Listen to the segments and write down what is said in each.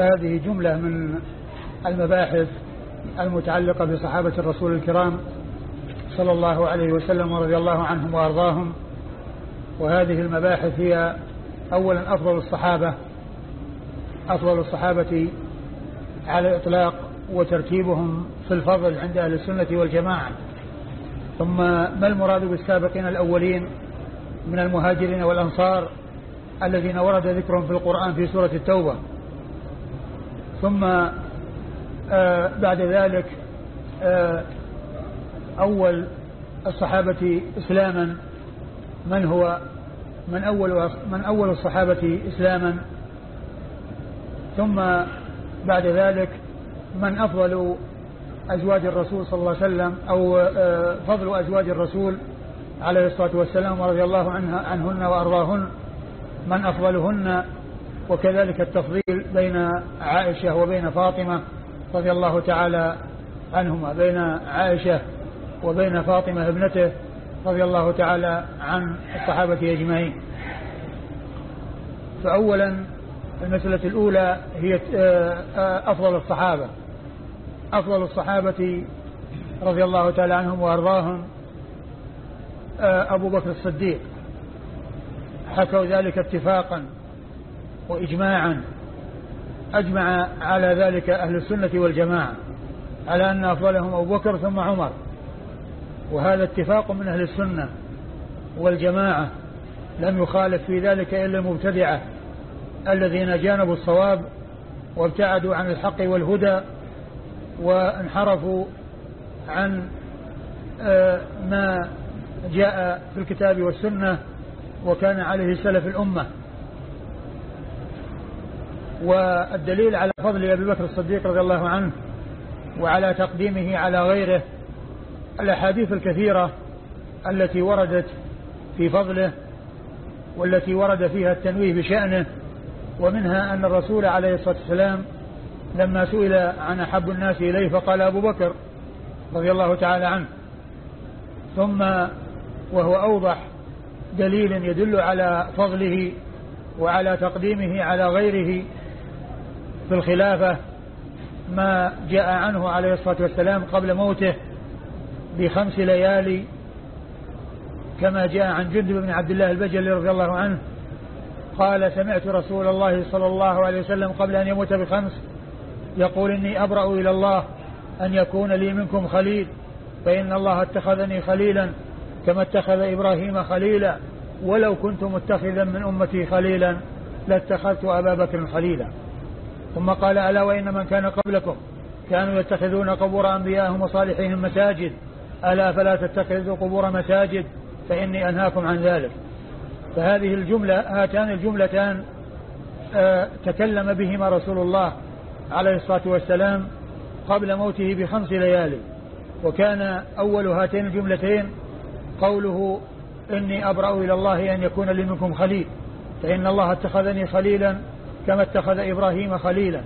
هذه جملة من المباحث المتعلقة بصحابة الرسول الكرام صلى الله عليه وسلم ورضي الله عنهم وأرضاهم. وهذه المباحث هي أولا أفضل الصحابة أفضل الصحابة على الإطلاق وترتيبهم في الفضل عند أهل السنة والجماعة. ثم ما المراد بالسابقين الأولين من المهاجرين والأنصار الذين ورد ذكرهم في القرآن في سورة التوبة؟ ثم آه بعد ذلك آه أول الصحابة إسلاما من هو؟ من أول من أول الصحابة إسلاما. ثم بعد ذلك من أفضل أزواج الرسول صلى الله عليه وسلم أو آه فضل أزواج الرسول عليه الصلاة والسلام ورضي الله عنها عنهن وأرضاهن. من أفضلهن؟ وكذلك التفضيل بين عائشة وبين فاطمة رضي الله تعالى عنهما بين عائشة وبين فاطمة ابنته رضي الله تعالى عن الصحابة أجمعين. فأولا المسألة الأولى هي أفضل الصحابة. أفضل الصحابة رضي الله تعالى عنهم وأرضاهم أبو بكر الصديق. حكوا ذلك اتفاقا. وإجماعا. أجمع على ذلك أهل السنة والجماعة على أن أفضلهم أبو بكر ثم عمر. وهذا اتفاق من أهل السنة والجماعة. لم يخالف في ذلك إلا المبتدعة الذين جانبوا الصواب وابتعدوا عن الحق والهدى وانحرفوا عن ما جاء في الكتاب والسنة وكان عليه سلف الأمة. والدليل على فضل أبي بكر الصديق رضي الله عنه وعلى تقديمه على غيره الأحاديث الكثيرة التي وردت في فضله والتي ورد فيها التنويه بشأنه ومنها أن الرسول عليه الصلاة والسلام لما سئل عن أحب الناس إليه فقال أبو بكر رضي الله تعالى عنه. ثم وهو أوضح دليل يدل على فضله وعلى تقديمه على غيره في الخلافة ما جاء عنه عليه الصلاة والسلام قبل موته بخمس ليالي كما جاء عن جندب بن عبد الله البجلي رضي الله عنه قال سمعت رسول الله صلى الله عليه وسلم قبل أن يموت بخمس يقول إني أبرأ إلى الله أن يكون لي منكم خليل فإن الله اتخذني خليلا كما اتخذ إبراهيم خليلا ولو كنت متخذا من أمتي خليلا لاتخذت أبا بكر خليلا. ثم قال ألا وإن من كان قبلكم كانوا يتخذون قبور أنبيائهم وصالحيهم مساجد. ألا فلا تتخذوا قبور مساجد فإني أنهاكم عن ذلك. فهذه الجملة هاتان الجملتان آه تكلم بهما رسول الله عليه الصلاة والسلام قبل موته بخمس ليالي وكان أول هاتين الجملتين قوله إني أبرأ إلى الله أن يكون لي منكم خليل فإن الله اتخذني خليلا كما اتخذ إبراهيم خليلا.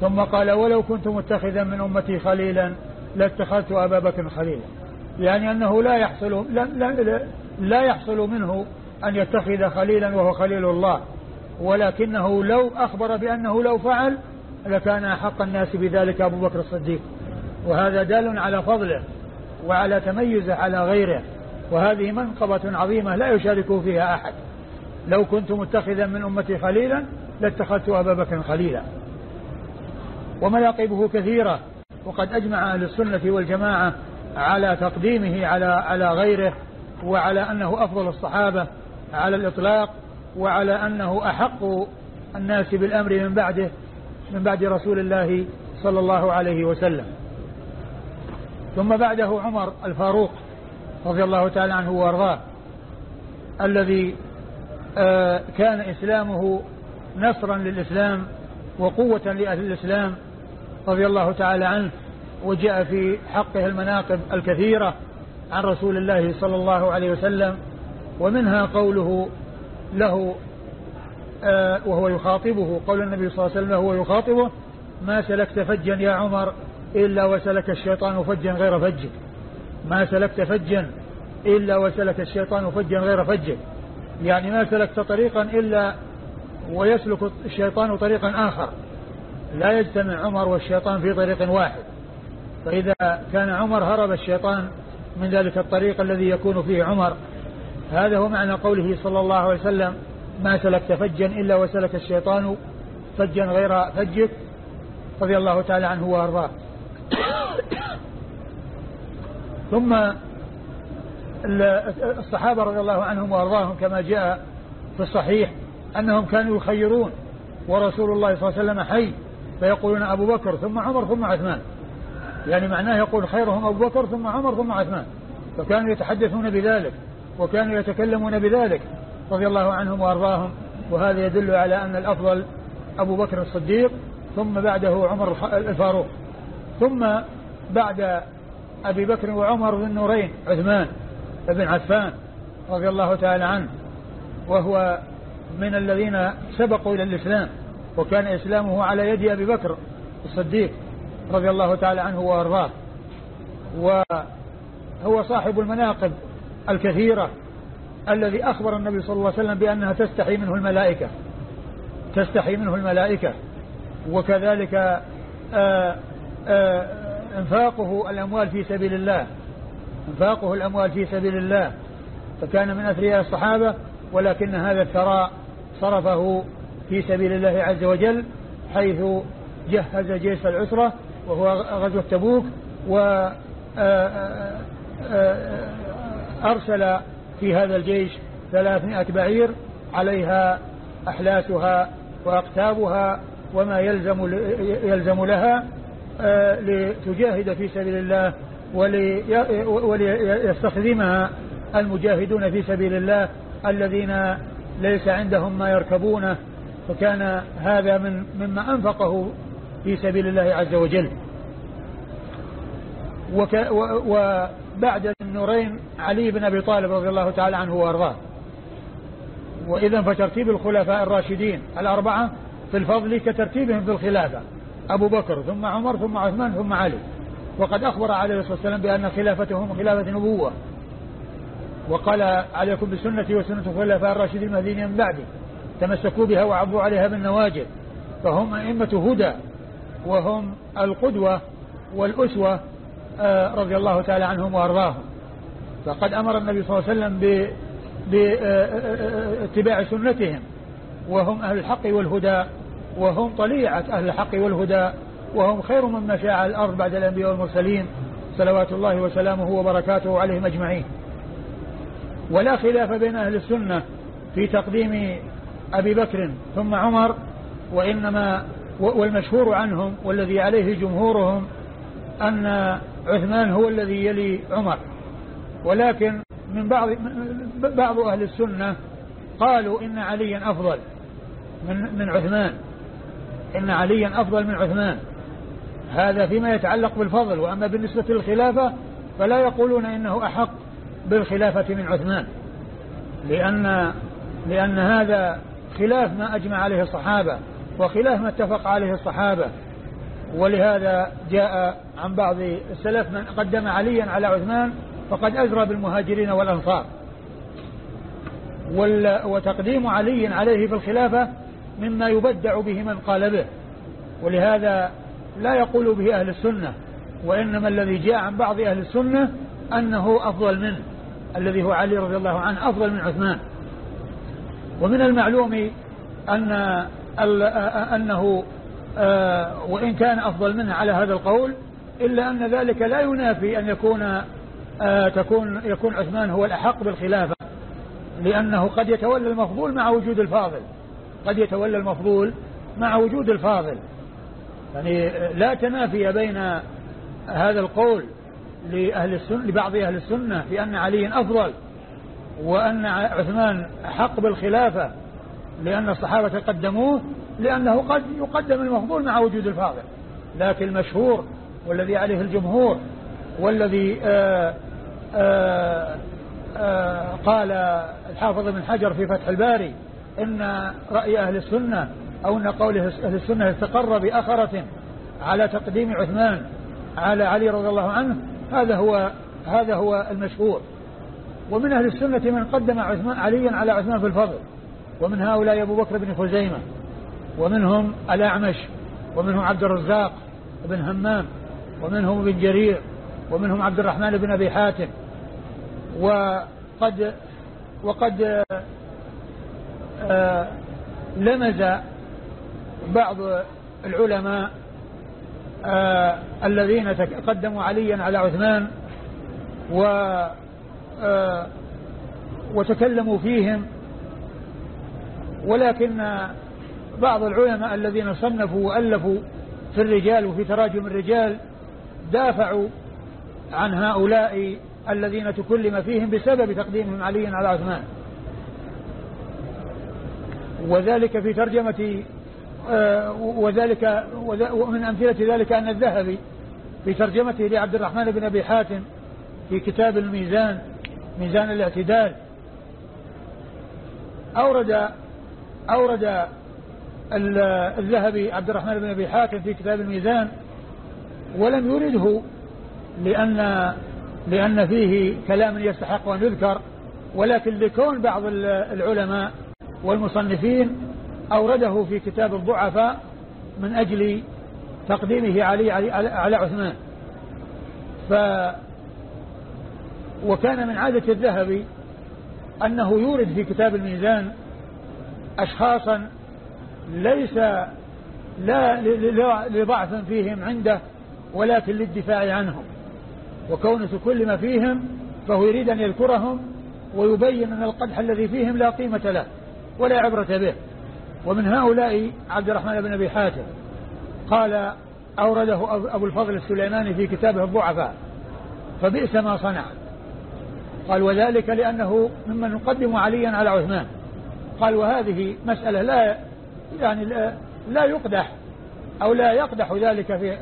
ثم قال ولو كنت متخذا من أمتي خليلا لاتخذت أبا بكر خليلا. يعني أنه لا يحصل لا, لا, لا يحصل منه أن يتخذ خليلا وهو خليل الله. ولكنه لو أخبر بأنه لو فعل لكان أحق الناس بذلك أبو بكر الصديق. وهذا دال على فضله وعلى تميزه على غيره. وهذه منقبة عظيمة لا يشارك فيها أحد. لو كنت متخذا من أمتي خليلا لاتخذت أبا بكر خليلا. ومناقبه كثيرة وقد أجمع أهل السنة والجماعة على تقديمه على على غيره وعلى أنه أفضل الصحابة على الإطلاق وعلى أنه أحق الناس بالأمر من بعده من بعد رسول الله صلى الله عليه وسلم. ثم بعده عمر الفاروق رضي الله تعالى عنه وأرضاه الذي آه كان إسلامه نصرا للإسلام وقوة لأهل الإسلام رضي الله تعالى عنه وجاء في حقه المناقب الكثيرة عن رسول الله صلى الله عليه وسلم ومنها قوله له آه وهو يخاطبه قول النبي صلى الله عليه وسلم وهو يخاطبه ما سلكت فجا يا عمر إلا وسلك الشيطان فجا غير فجك ما سلكت فجا إلا وسلك الشيطان فجا غير فجك يعني ما سلكت طريقا إلا ويسلك الشيطان طريقا آخر. لا يجتمع عمر والشيطان في طريق واحد. فإذا كان عمر هرب الشيطان من ذلك الطريق الذي يكون فيه عمر هذا هو معنى قوله صلى الله عليه وسلم ما سلكت فجا إلا وسلك الشيطان فجا غير فجك رضي الله تعالى عنه وأرضاه. ثم الصحابة رضي الله عنهم وأرضاهم كما جاء في الصحيح أنهم كانوا يخيرون ورسول الله صلى الله عليه وسلم حي فيقولون أبو بكر ثم عمر ثم عثمان. يعني معناه يقول خيرهم أبو بكر ثم عمر ثم عثمان. فكانوا يتحدثون بذلك وكانوا يتكلمون بذلك رضي الله عنهم وأرضاهم. وهذا يدل على أن الأفضل أبو بكر الصديق ثم بعده عمر الفاروق. ثم بعد أبي بكر وعمر ذي النورين عثمان بن عفان رضي الله تعالى عنه. وهو من الذين سبقوا إلى الإسلام وكان إسلامه على يد أبي بكر الصديق رضي الله تعالى عنه وأرضاه. وهو صاحب المناقب الكثيرة الذي أخبر النبي صلى الله عليه وسلم بأنها تستحي منه الملائكة. تستحي منه الملائكة. وكذلك آآ آه، آآ آه، انفاقه الأموال في سبيل الله. انفاقه الأموال في سبيل الله. فكان من أثرياء الصحابة ولكن هذا الثراء صرفه في سبيل الله عز وجل حيث جهز جيش العسرة وهو غزوة تبوك و آه، أرسل في هذا الجيش ثلاثمائة بعير عليها أحلاسها وأقتابها وما يلزم يلزم لها آه، لتجاهد في سبيل الله وليستخدمها المجاهدون في سبيل الله الذين ليس عندهم ما يركبونه فكان هذا من مما أنفقه في سبيل الله عز وجل. وك وبعد النورين علي بن أبي طالب رضي الله تعالى عنه وأرضاه. وإذا فترتيب الخلفاء الراشدين الأربعة في الفضل كترتيبهم في الخلافة. أبو بكر ثم عمر ثم عثمان ثم علي. وقد أخبر عليه الصلاة والسلام بأن خلافتهم خلافة نبوة. وقال عليكم بسنتي وسنة الخلفاء الراشدين المهديين من بعدي تمسكوا بها وعضوا عليها بالنواجذ فهم أئمة هدى وهم القدوة والأسوة آه، رضي الله تعالى عنهم وأرضاهم. فقد أمر النبي صلى الله عليه وسلم باتباع سنتهم وهم أهل الحق والهدى وهم طليعة أهل الحق والهدى وهم خير من مشى على الأرض بعد الأنبياء والمرسلين صلوات الله وسلامه وبركاته عليهم أجمعين. ولا خلاف بين أهل السنة في تقديم أبي بكر ثم عمر وإنما والمشهور عنهم والذي عليه جمهورهم أن عثمان هو الذي يلي عمر. ولكن من بعض بعض أهل السنة قالوا إن عليا أفضل من من عثمان. إن عليا أفضل من عثمان. هذا فيما يتعلق بالفضل وأما بالنسبة للخلافة فلا يقولون إنه أحق. بالخلافة من عثمان. لأن لأن هذا خلاف ما أجمع عليه الصحابة وخلاف ما اتفق عليه الصحابة. ولهذا جاء عن بعض السلف من قدم عليا على عثمان فقد أزرى بالمهاجرين والأنصار. وتقديم علي عليه في الخلافة مما يبدع به من قال به. ولهذا لا يقول به أهل السنة وإنما الذي جاء عن بعض أهل السنة أنه أفضل منه الذي هو علي رضي الله عنه أفضل من عثمان. ومن المعلوم أن أنه آه، وإن كان أفضل منه على هذا القول إلا أن ذلك لا ينافي أن يكون آه، تكون يكون عثمان هو الأحق بالخلافة لأنه قد يتولى المفضول مع وجود الفاضل. قد يتولى المفضول مع وجود الفاضل. يعني لا تنافي بين هذا القول لأهل السنة لبعض أهل السنة بأن علي أفضل وأن عثمان أحق بالخلافة لأن الصحابة قدموه لأنه قد يقدم المفضول مع وجود الفاضل. لكن المشهور والذي عليه الجمهور والذي آآ آآ آآ قال الحافظ بن حجر في فتح الباري إن رأي أهل السنة أو أن قول أهل السنة استقر بأخرة على تقديم عثمان على علي رضي الله عنه هذا هو هذا هو المشهور. ومن أهل السنة من قدم عثمان عليا على عثمان في الفضل. ومن هؤلاء أبو بكر بن خزيمة. ومنهم الأعمش ومنهم عبد الرزاق بن همام ومنهم ابن جرير ومنهم عبد الرحمن بن أبي حاتم. وقد وقد آه، لمز بعض العلماء آه، الذين قدموا عليا على عثمان و آه، وتكلموا فيهم ولكن بعض العلماء الذين صنفوا وألفوا في الرجال وفي تراجم الرجال دافعوا عن هؤلاء الذين تكلم فيهم بسبب تقديمهم علي على عثمان. وذلك في ترجمة وذلك ومن أمثلة ذلك أن الذهبي في ترجمته لعبد الرحمن بن أبي حاتم في كتاب الميزان ميزان الاعتدال أورد أورد الذهبي عبد الرحمن بن أبي حاتم في كتاب الميزان ولم يرده لأن لأن فيه كلام يستحق أن يذكر ولكن لكون بعض العلماء والمصنفين أورده في كتاب الضعفاء من أجل تقديمه علي على عثمان. ف وكان من عادة الذهبي أنه يورد في كتاب الميزان أشخاصا ليس لا لضعف فيهم عنده ولكن للدفاع عنهم. وكون كل ما فيهم فهو يريد أن يذكرهم ويبين أن القدح الذي فيهم لا قيمة له ولا عبرة به. ومن هؤلاء عبد الرحمن بن أبي حاتم. قال أورده أبو الفضل السليماني في كتابه الضعفاء. فبئس ما صنع. قال وذلك لأنه ممن يقدم عليا على عثمان. قال وهذه مسألة لا يعني لا, لا يقدح أو لا يقدح ذلك في,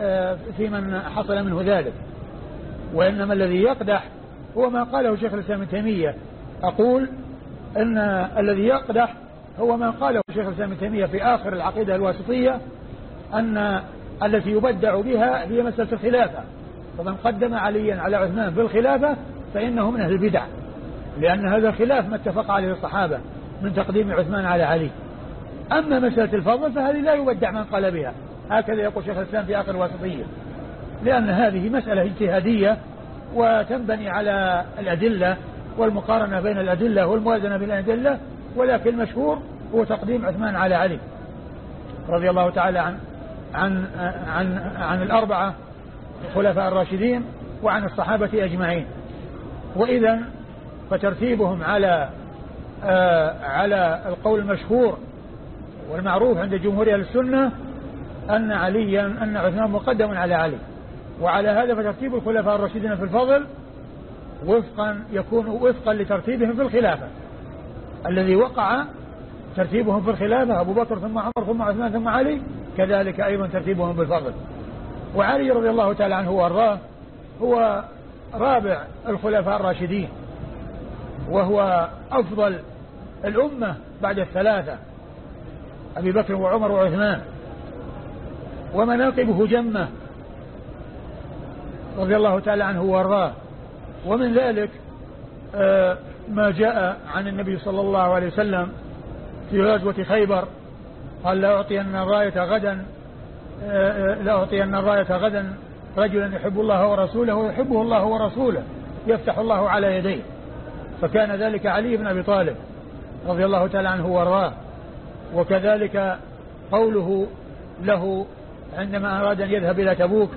في من حصل منه ذلك. وإنما الذي يقدح هو ما قاله شيخ الإسلام ابن تيمية. أقول أن الذي يقدح هو ما قاله شيخ الإسلام ابن تيمية في آخر العقيدة الواسطية أن التي يبدع بها هي مسألة الخلافة. فمن قدم عليا على عثمان بالخلافة فإنه من أهل البدع لأن هذا الخلاف ما اتفق عليه الصحابة من تقديم عثمان على علي. أما مسألة الفضل فهذه لا يودع من قال بها. هكذا يقول شيخ الإسلام في آخر الواسطية. لأن هذه مسألة اجتهادية وتنبني على الأدلة والمقارنة بين الأدلة والموازنة بين الأدلة ولكن المشهور هو تقديم عثمان على علي رضي الله تعالى عن عن عن عن الأربعة الخلفاء الراشدين وعن الصحابة أجمعين. وإذا فترتيبهم على آه على القول المشهور والمعروف عند جمهور أهل السنة أن عليا أن عثمان مقدم على علي. وعلى هذا فترتيب الخلفاء الراشدين في الفضل وفقا يكون وفقا لترتيبهم في الخلافة. الذي وقع ترتيبهم في الخلافة أبو بكر ثم عمر ثم عثمان ثم علي كذلك أيضا ترتيبهم بالفضل. وعلي رضي الله تعالى عنه وارضاه هو رابع الخلفاء الراشدين وهو أفضل الأمة بعد الثلاثة أبي بكر وعمر وعثمان. ومناقبه جمة رضي الله تعالى عنه وارضاه ومن ذلك آه، ما جاء عن النبي صلى الله عليه وسلم في غزوة خيبر. قال لا أعطين الراية غدا آه، آه، لا أعطين الراية غدا. رجلا يحب الله ورسوله ويحبه الله ورسوله يفتح الله على يديه. فكان ذلك علي بن أبي طالب رضي الله تعالى عنه وارضاه وكذلك قوله له عندما أراد أن يذهب إلى تبوك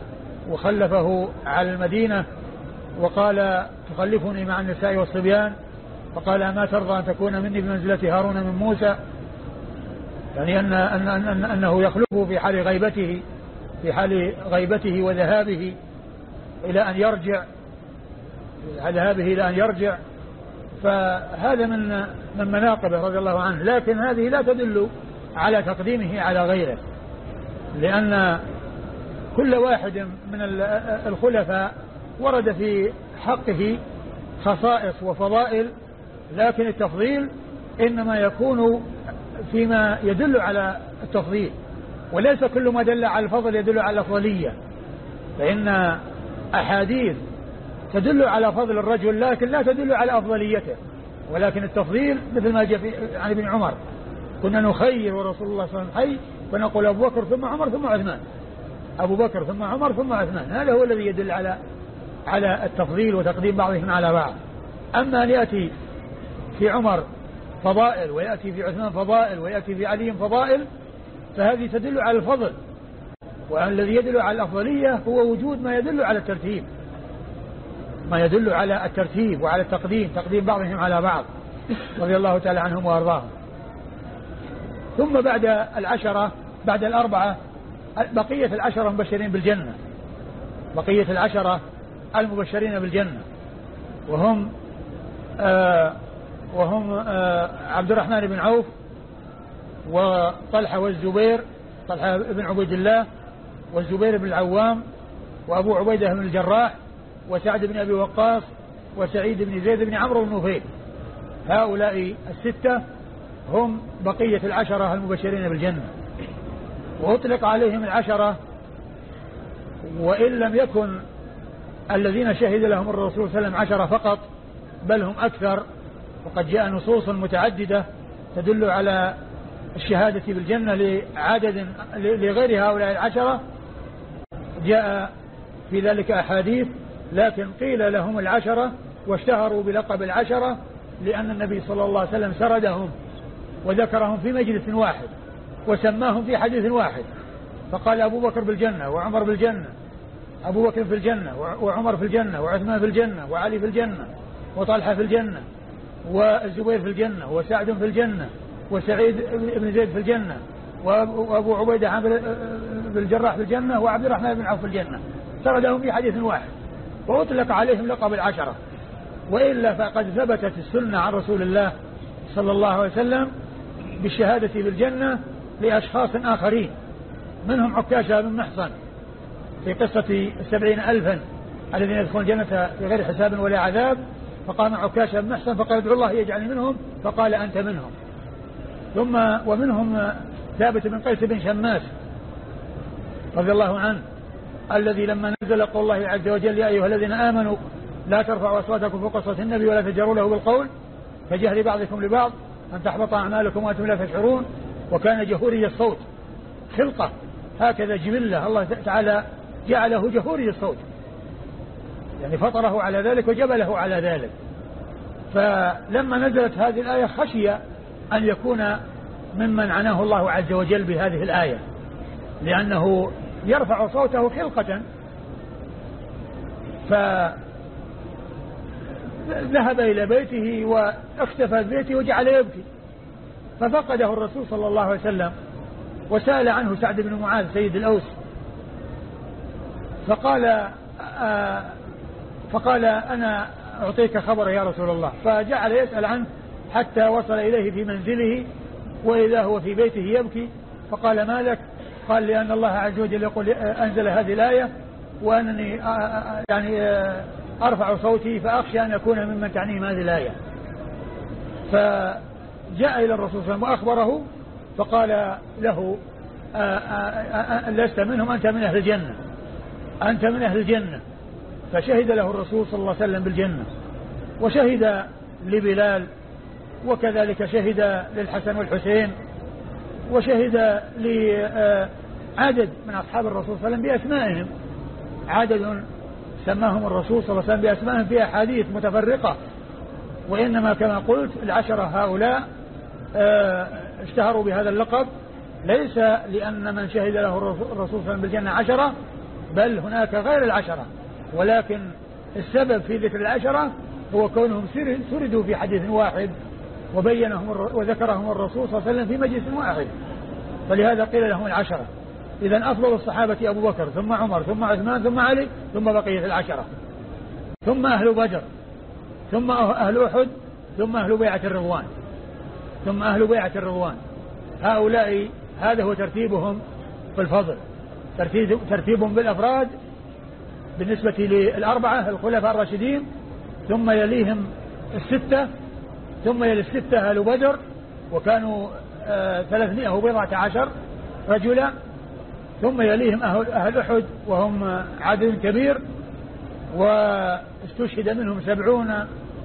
وخلفه على المدينة وقال تخلفني مع النساء والصبيان فقال أما ترضى أن تكون مني بمنزلة هارون من موسى؟ يعني أن أن أن أنه يخلفه في حال غيبته في حال غيبته وذهابه إلى أن يرجع ذهابه إلى أن يرجع. فهذا من من مناقبه رضي الله عنه. لكن هذه لا تدل على تقديمه على غيره. لأن كل واحد من الخلفاء ورد في حقه خصائص وفضائل لكن التفضيل إنما يكون فيما يدل على التفضيل وليس كل ما دل على الفضل يدل على الأفضلية فإن أحاديث تدل على فضل الرجل لكن لا تدل على أفضليته ولكن التفضيل مثل ما جاء عن ابن عمر كنا نخير ورسول الله صلى الله عليه وسلم حي فنقول أبو بكر ثم عمر ثم عثمان أبو بكر ثم عمر ثم عثمان هذا هو الذي يدل على على التفضيل وتقديم بعضهم على بعض أما أن يأتي في عمر فضائل ويأتي في عثمان فضائل ويأتي في علي فضائل فهذه تدل على الفضل. والذي يدل على الأفضلية هو وجود ما يدل على الترتيب. ما يدل على الترتيب وعلى التقديم تقديم بعضهم على بعض رضي الله تعالى عنهم وأرضاهم. ثم بعد العشرة بعد الأربعة بقية العشرة المبشرين بالجنة. بقية العشرة المبشرين بالجنة. وهم آه وهم آه عبد الرحمن بن عوف وطلحة والزبير طلحة بن عبيد الله والزبير بن العوام وأبو عبيدة بن الجراح وسعد بن أبي وقاص وسعيد بن زيد بن عمرو بن نفيل. هؤلاء الستة هم بقية العشرة المبشرين بالجنة. وأطلق عليهم العشرة وإن لم يكن الذين شهد لهم الرسول صلى الله عليه وسلم عشرة فقط بل هم أكثر وقد جاء نصوص متعددة تدل على الشهادة بالجنة لعدد لغير هؤلاء العشرة. جاء في ذلك أحاديث لكن قيل لهم العشرة واشتهروا بلقب العشرة لأن النبي صلى الله عليه وسلم سردهم وذكرهم في مجلس واحد وسماهم في حديث واحد. فقال أبو بكر بالجنة وعمر بالجنة أبو بكر في الجنة وعمر في الجنة وعثمان في الجنة وعلي في الجنة وطلحة في الجنة. والزبير في الجنة وسعد في الجنة وسعيد بن زيد في الجنة وأبو عبيدة عامر بالجراح في الجنة وعبد الرحمن بن عوف في الجنة. سردهم في حديث واحد. وأطلق عليهم لقب العشرة. وإلا فقد ثبتت السنة عن رسول الله صلى الله عليه وسلم بالشهادة بالجنة لأشخاص آخرين. منهم عكاشة بن محصن في قصة السبعين ألفا الذين يدخلون الجنة بغير حساب ولا عذاب. فقام عكاشة بن محصن فقال ادعو الله يجعلني منهم فقال أنت منهم. ثم ومنهم ثابت بن قيس بن شماس رضي الله عنه الذي لما نزل قول الله عز وجل يا أيها الذين آمنوا لا ترفعوا أصواتكم فوق صوت النبي ولا تجروا له بالقول كجهر بعضكم لبعض أن تحبط أعمالكم وأنتم لا تشعرون. وكان جهوري الصوت خلقة هكذا جبلة الله تعالى جعله جهوري الصوت. يعني فطره على ذلك وجبله على ذلك. فلما نزلت هذه الآية خشي أن يكون ممن عناه الله عز وجل بهذه الآية لأنه يرفع صوته خلقة. فذهب إلى بيته واختفى بيته وجعل يبكي. ففقده الرسول صلى الله عليه وسلم وسأل عنه سعد بن معاذ سيد الأوس. فقال آه فقال أنا أعطيك خبر يا رسول الله. فجعل يسأل عنه حتى وصل إليه في منزله وإذا هو في بيته يبكي. فقال ما لك؟ قال لأن الله عز وجل يقول أنزل هذه الآية وأنني يعني أرفع صوتي فأخشى أن أكون ممن تعنيهم هذه الآية. فجاء إلى الرسول صلى الله عليه وسلم وأخبره فقال له لست منهم أنت من أهل الجنة. أنت من أهل الجنة. فشهد له الرسول صلى الله عليه وسلم بالجنة وشهد لبلال وكذلك شهد للحسن والحسين وشهد لعدد من أصحاب الرسول صلى الله عليه وسلم بأسمائهم. عدد سماهم الرسول صلى الله عليه وسلم بأسمائهم في أحاديث متفرقة. وإنما كما قلت العشرة هؤلاء آه، اشتهروا بهذا اللقب. ليس لأن من شهد له الرسول صلى الله عليه وسلم بالجنة عشرة بل هناك غير العشرة. ولكن السبب في ذكر العشرة هو كونهم سردوا في حديث واحد وبينهم وذكرهم الرسول صلى الله عليه وسلم في مجلس واحد. فلهذا قيل لهم العشرة. إذا أفضل الصحابة أبو بكر ثم عمر ثم عثمان ثم علي ثم بقية العشرة. ثم أهل بدر ثم أهل أحد ثم أهل بيعة الرضوان. ثم أهل بيعة الرضوان. هؤلاء هذا هو ترتيبهم في الفضل. ترتيب ترتيبهم بالأفراد بالنسبة للأربعة الخلفاء الراشدين ثم يليهم الستة ثم يلي الستة أهل بدر وكانوا آه، ثلاثمائة وبضعة عشر رجلا ثم يليهم أهل, أهل أحد وهم عدد كبير واستشهد منهم سبعون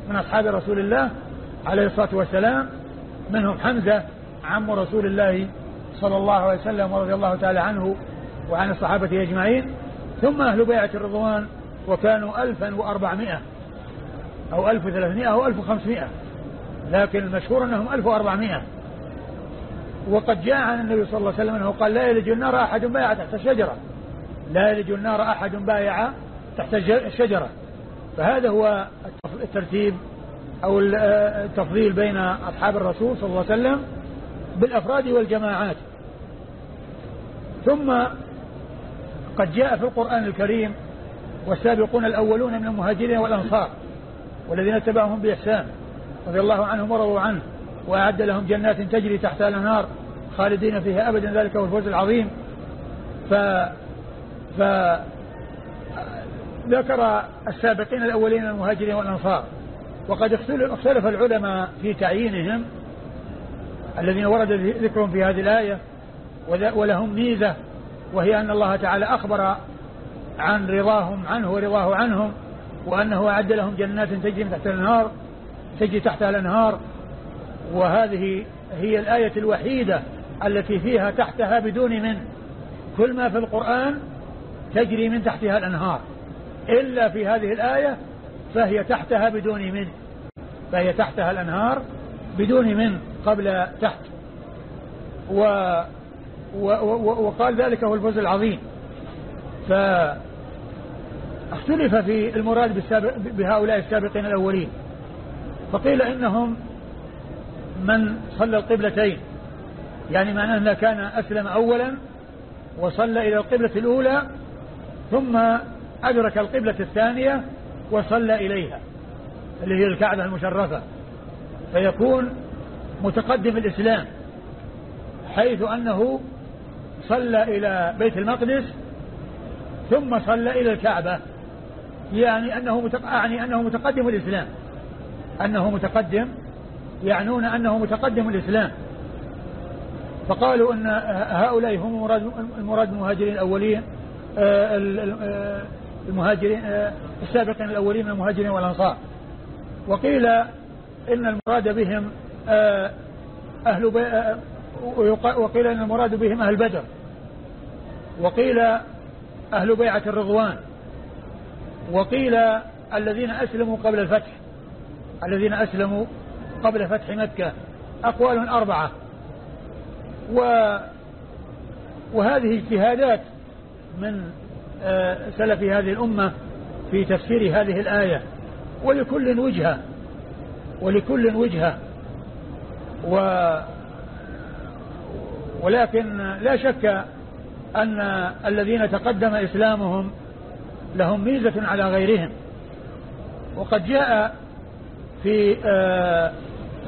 من أصحاب رسول الله عليه الصلاة والسلام منهم حمزة عم رسول الله صلى الله عليه وسلم ورضي الله تعالى عنه وعن الصحابة أجمعين. ثم أهل بيعة الرضوان وكانوا ألفا وأربعمائة أو ألف وثلاثمائة أو ألف وخمسمائة لكن المشهور أنهم ألف وأربعمائة. وقد جاء عن النبي صلى الله عليه وسلم أنه قال لا يلج النار أحد بايع تحت الشجرة. لا يلج النار أحد بايع تحت الشجرة. فهذا هو الترتيب أو التفضيل بين أصحاب الرسول صلى الله عليه وسلم بالأفراد والجماعات. ثم قد جاء في القرآن الكريم والسابقون الأولون من المهاجرين والأنصار والذين اتبعهم بإحسان رضي الله عنهم ورضوا عنه وأعد لهم جنات تجري تحت الأنهار خالدين فيها أبدا. ذلك هو الفوز العظيم. ف ف ذكر السابقين الأولين من المهاجرين والأنصار وقد اختلف العلماء في تعيينهم الذين ورد ذكرهم في هذه الآية ولهم ميزة وهي أن الله تعالى أخبر عن رضاهم عنه ورضاه عنهم وأنه أعد لهم جنات تجري تحت الأنهار تجري تحتها الأنهار. وهذه هي الآية الوحيدة التي فيها تحتها بدون من. كل ما في القرآن تجري من تحتها الأنهار. إلا في هذه الآية فهي تحتها بدون من. فهي تحتها الأنهار بدون من قبل تحت. و وقال ذلك هو الفوز العظيم. فاختلف في المراد بهؤلاء السابقين الأولين. فقيل إنهم من صلى القبلتين. يعني معناه أنه كان أسلم أولا وصلى إلى القبلة الأولى ثم أدرك القبلة الثانية وصلى إليها اللي هي الكعبة المشرفة. فيكون متقدم الإسلام حيث أنه صلى إلى بيت المقدس ثم صلى إلى الكعبة يعني أنه. يعني أنه متقدم الإسلام أنه متقدم يعنون أنه متقدم الإسلام فقالوا أن هؤلاء هم المراد المراد المهاجرين الأولين آه، آه، المهاجرين آه، السابقين الأولين من المهاجرين والأنصار وقيل إن المراد بهم أهل وقيل إن المراد بهم أهل بدر. وقيل أهل بيعة الرضوان. وقيل الذين أسلموا قبل الفتح. الذين أسلموا قبل فتح مكة. أقوال أربعة. و وهذه اجتهادات من آه، سلف هذه الأمة في تفسير هذه الآية. ولكل وجهة. ولكل وجهة. و ولكن لا شك أن الذين تقدم إسلامهم لهم ميزة على غيرهم. وقد جاء في آه،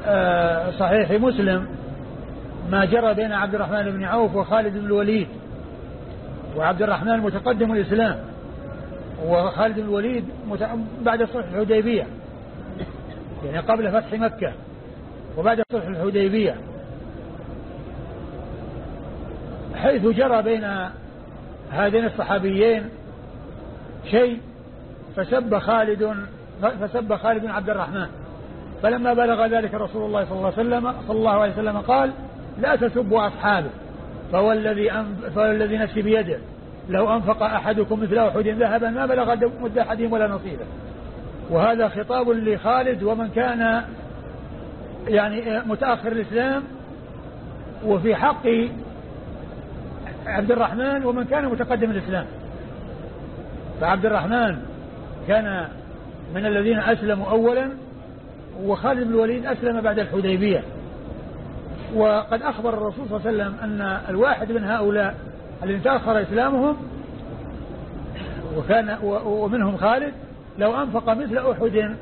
آه، صحيح مسلم ما جرى بين عبد الرحمن بن عوف وخالد بن الوليد. وعبد الرحمن متقدم الإسلام وخالد بن الوليد بعد صلح الحديبية يعني قبل فتح مكة وبعد صلح الحديبية. حيث جرى بين هذين الصحابيين شيء فسب خالد فسب خالد عبد الرحمن. فلما بلغ ذلك رسول الله صلى الله عليه وسلم صلى الله عليه وسلم قال لا تسبوا أصحابه فوالذي فوالذي نفسي بيده لو أنفق أحدكم مثل أحد ذهبا ما بلغ مد أحدهم ولا نصيبه. وهذا خطاب لخالد ومن كان يعني متأخر الإسلام وفي حق عبد الرحمن ومن كان متقدم الإسلام. فعبد الرحمن كان من الذين أسلموا أولا وخالد بن الوليد أسلم بعد الحديبية. وقد أخبر الرسول صلى الله عليه وسلم أن الواحد من هؤلاء الذين تأخر إسلامهم وكان ومنهم خالد لو أنفق مثل أحد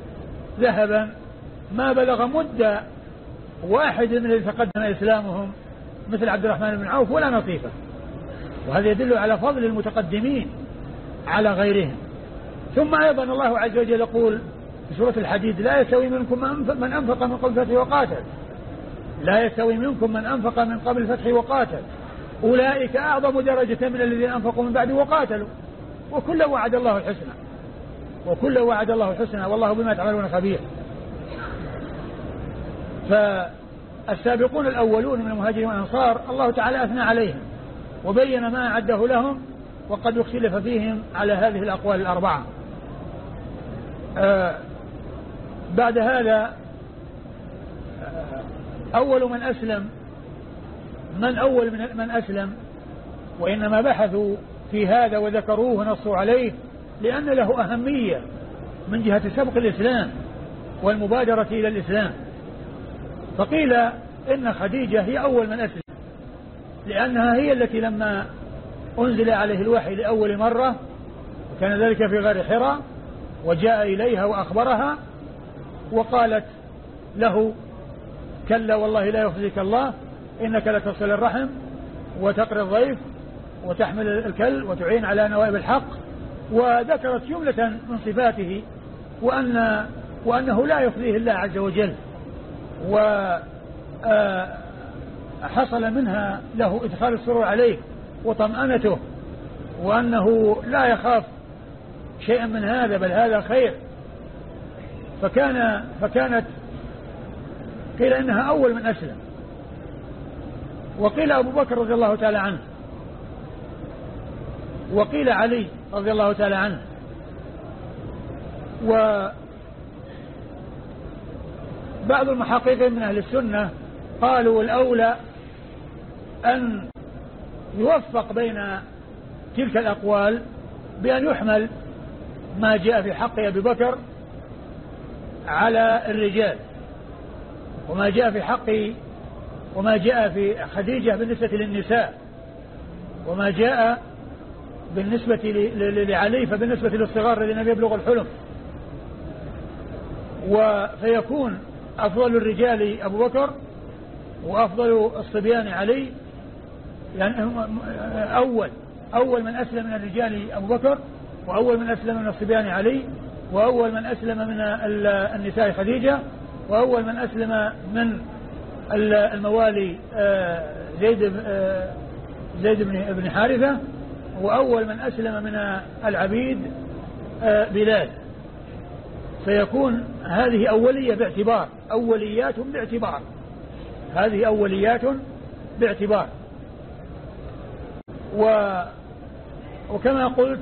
ذهبا ما بلغ مد واحد من الذين تقدم إسلامهم مثل عبد الرحمن بن عوف ولا نصيفه. وهذا يدل على فضل المتقدمين على غيرهم. ثم أيضا الله عز وجل يقول في سورة الحديد لا يستوي منكم من أنفق من قبل الفتح وقاتل. لا يستوي منكم من أنفق من قبل الفتح وقاتل. أولئك أعظم درجة من الذين أنفقوا من بعد وقاتلوا. وكل وعد الله الحسنى. وكل وعد الله الحسنى والله بما تعملون خبير. ف السابقون الأولون من المهاجرين والأنصار الله تعالى أثنى عليهم. وبين ما أعده لهم وقد اختلف فيهم على هذه الأقوال الأربعة. آه بعد هذا آه أول من أسلم من أول من, من أسلم وإنما بحثوا في هذا وذكروه ونصوا عليه لأن له أهمية من جهة سبق الإسلام والمبادرة إلى الإسلام. فقيل إن خديجة هي أول من أسلم. لأنها هي التي لما أنزل عليه الوحي لأول مرة وكان ذلك في غار حراء وجاء إليها وأخبرها وقالت له كلا والله لا يخزيك الله إنك لتصل الرحم وتقري الضيف وتحمل الكل وتعين على نوائب الحق وذكرت جملة من صفاته وأن وأنه لا يخزيه الله عز وجل. وحصل آه، منها له إدخال السرور عليه وطمأنته وأنه لا يخاف شيئا من هذا بل هذا خير. فكان فكانت قيل إنها أول من أسلم. وقيل أبو بكر رضي الله تعالى عنه وقيل علي رضي الله تعالى عنه. و بعض المحققين من أهل السنة قالوا الأولى أن يوفق بين تلك الأقوال بأن يحمل ما جاء في حق أبي بكر على الرجال وما جاء في حق وما جاء في خديجة بالنسبة للنساء وما جاء بالنسبة لعلي فبالنسبة للصغار الذين يبلغ الحلم. وفيكون أفضل الرجال أبو بكر وأفضل الصبيان علي يعني أول أول من أسلم من الرجال أبو بكر وأول من أسلم من الصبيان علي وأول من أسلم من النساء خديجة وأول من أسلم من الموالي آه، زيد آه، زيد بن حارثة وأول من أسلم من العبيد آه، بلال. فيكون هذه أولية باعتبار أوليات باعتبار. هذه أوليات باعتبار. و وكما قلت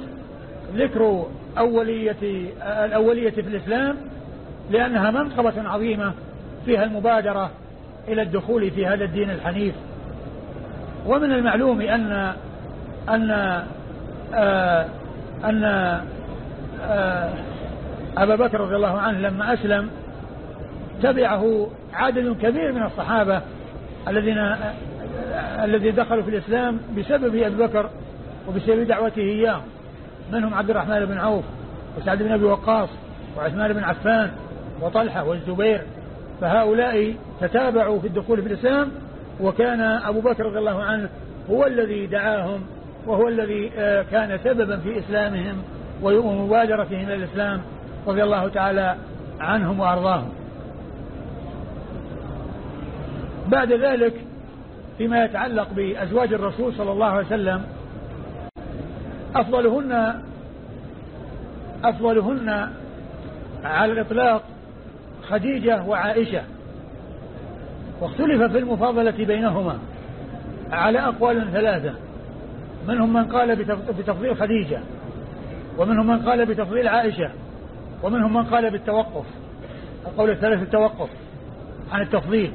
ذكر أولية الأولية في الإسلام لأنها منقبة عظيمة فيها المبادرة إلى الدخول في هذا الدين الحنيف. ومن المعلوم أن أن آه أن آه أبا بكر رضي الله عنه لما أسلم تبعه عدد كبير من الصحابة الذين الذين دخلوا في الإسلام بسبب أبي بكر وبسبب دعوته إياه. منهم عبد الرحمن بن عوف وسعد بن أبي وقاص وعثمان بن عفان وطلحة والزبير. فهؤلاء تتابعوا في الدخول في الإسلام وكان أبو بكر رضي الله عنه هو الذي دعاهم وهو الذي آه، كان سببا في إسلامهم ومبادرتهم إلى الإسلام رضي الله تعالى عنهم وأرضاهم. بعد ذلك فيما يتعلق بأزواج الرسول صلى الله عليه وسلم أفضلهن أفضلهن على الإطلاق خديجة وعائشة. واختلف في المفاضلة بينهما على أقوال ثلاثة. منهم من قال بتفضيل خديجة ومنهم من قال بتفضيل عائشة ومنهم من قال بالتوقف. القول الثالث التوقف عن التفضيل.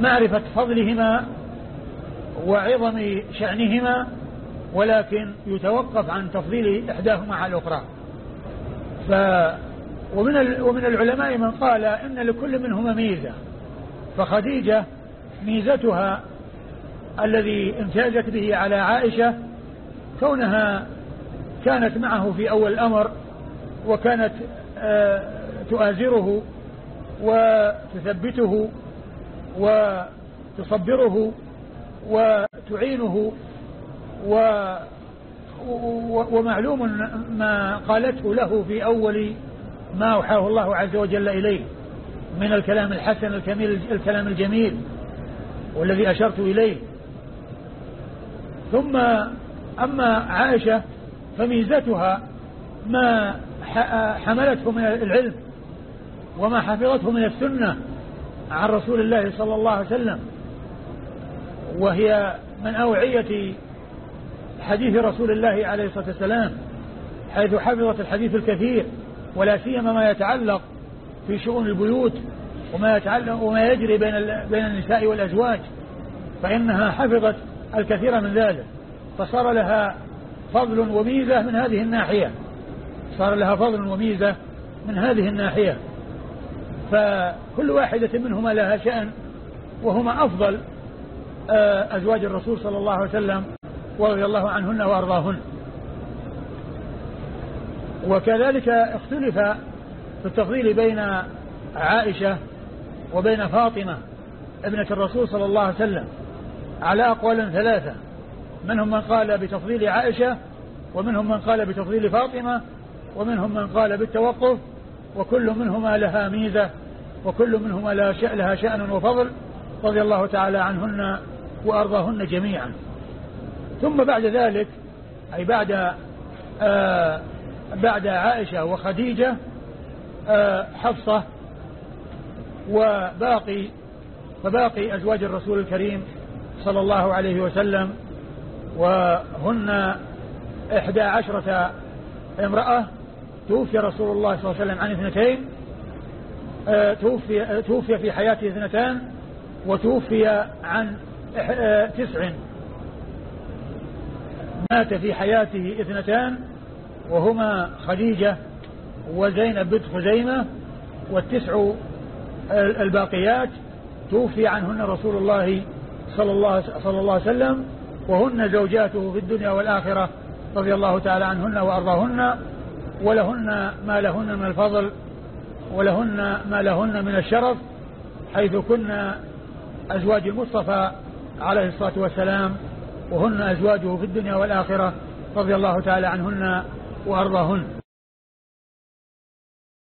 معرفة فضلهما وعظم شأنهما ولكن يتوقف عن تفضيل إحداهما على الأخرى. ف ومن ومن العلماء من قال إن لكل منهما ميزة. فخديجة ميزتها الذي امتازت به على عائشة كونها كانت معه في أول الأمر وكانت آه، تؤازره وتثبته وتصبره وتعينه و ومعلوم ما قالته له في أول ما أوحاه الله عز وجل إليه من الكلام الحسن الكميل الكلام الجميل والذي أشرت إليه. ثم أما عائشة فميزتها ما حملته من العلم وما حفظته من السنة عن رسول الله صلى الله عليه وسلم. وهي من أوعية حديث رسول الله عليه الصلاة والسلام حيث حفظت الحديث الكثير ولا سيما ما يتعلق في شؤون البيوت وما يتعلق وما يجري بين بين النساء والأزواج فإنها حفظت الكثير من ذلك. فصار لها فضل وميزة من هذه الناحية. صار لها فضل وميزة من هذه الناحية. فكل واحدة منهما لها شأن وهما أفضل آه، أزواج الرسول صلى الله عليه وسلم ورضي الله عنهن وأرضاهن. وكذلك اختلف في التفضيل بين عائشة وبين فاطمة ابنة الرسول صلى الله عليه وسلم على أقوال ثلاثة. منهم من قال بتفضيل عائشة ومنهم من قال بتفضيل فاطمة ومنهم من قال بالتوقف وكل منهما لها ميزة. وكل منهما لها شأن وفضل رضي الله تعالى عنهن وأرضاهن جميعا. ثم بعد ذلك أي بعد آه بعد عائشة وخديجة آه، حفصة وباقي فباقي أزواج الرسول الكريم صلى الله عليه وسلم وهن إحدى عشرة امرأة توفي رسول الله صلى الله عليه وسلم عن اثنتين توفي, توفي في حياته اثنتان وتوفي عن آه، تسع. مات في حياته اثنتان وهما خديجة وزينب بنت خزيمة والتسع الباقيات. توفي عنهن رسول الله صلى الله, صلى الله عليه وسلم وهن زوجاته في الدنيا والآخرة رضي الله تعالى عنهن وأرضاهن ولهن ما لهن من الفضل ولهن ما لهن من الشرف حيث كن أزواج المصطفى عليه الصلاة والسلام وهن أزواجه في الدنيا والآخرة رضي الله تعالى عنهن وأرضاهن.